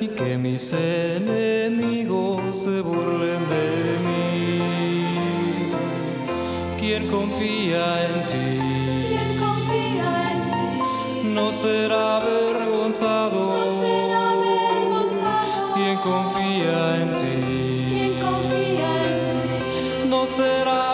y que mis enemigos se burlen de mí. Quien confía en ti, ¿Quién confía en ti? No, será avergonzado. no será avergonzado. Quien confía en ti, ¿Quién confía en ti? no será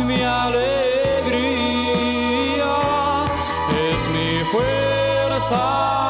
mi alegría, es mi fuerza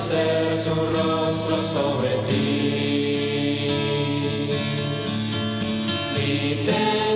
resplandecer su rostro sobre ti. Y tenga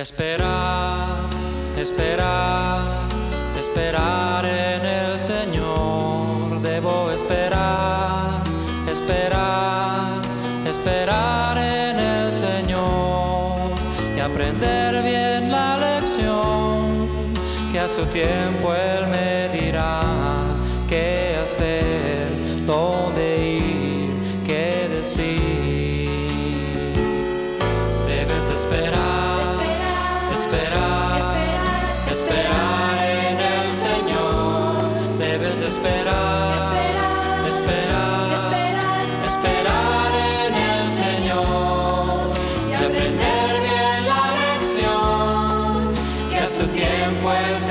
Esperar, esperar, esperar vuelta.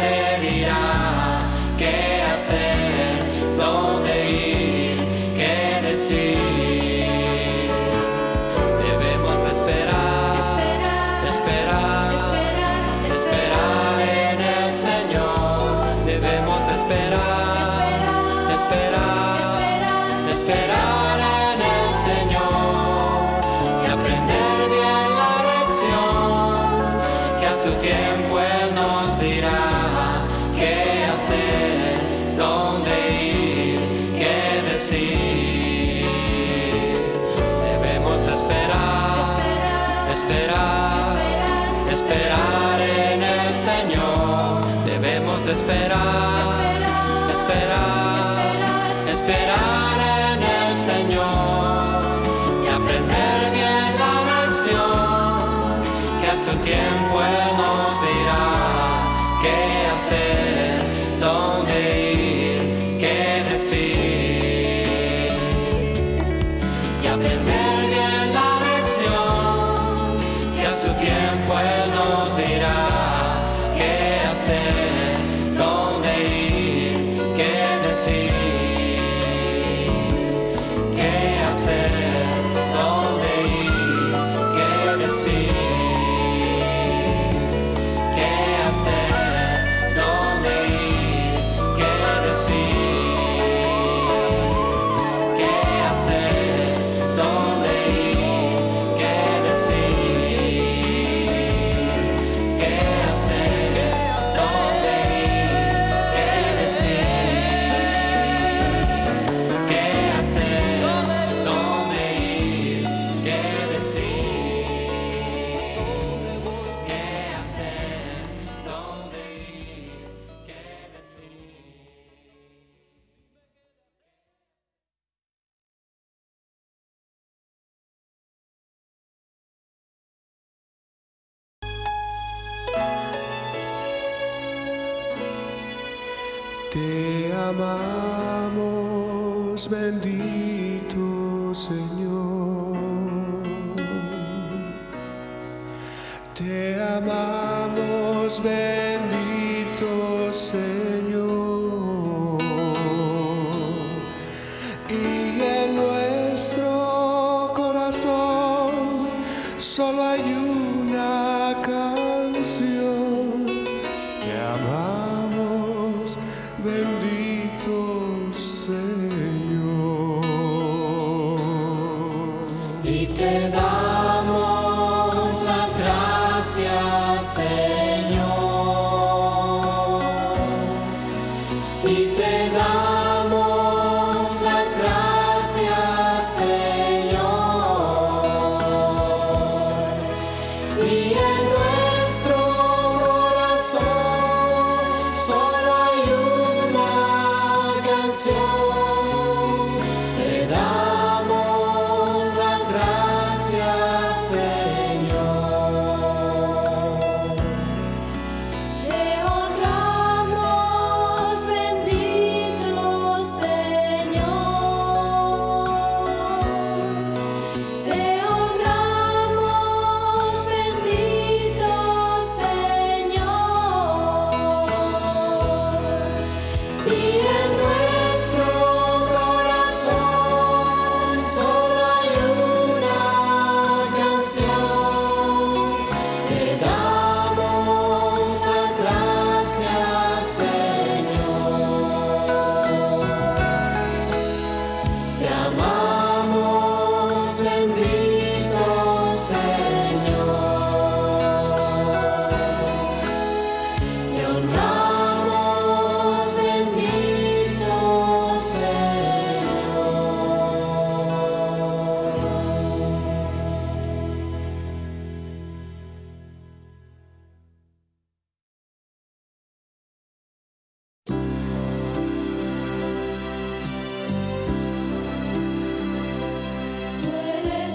Bendito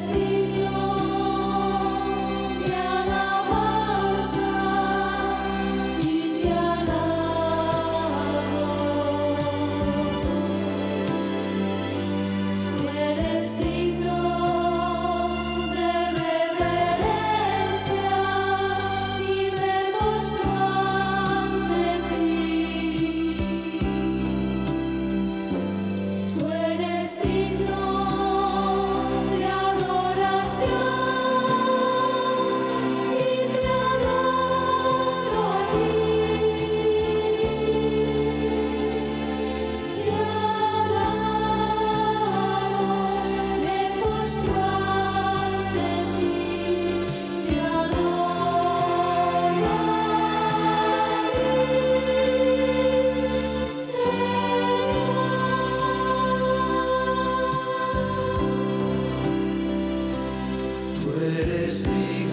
this See.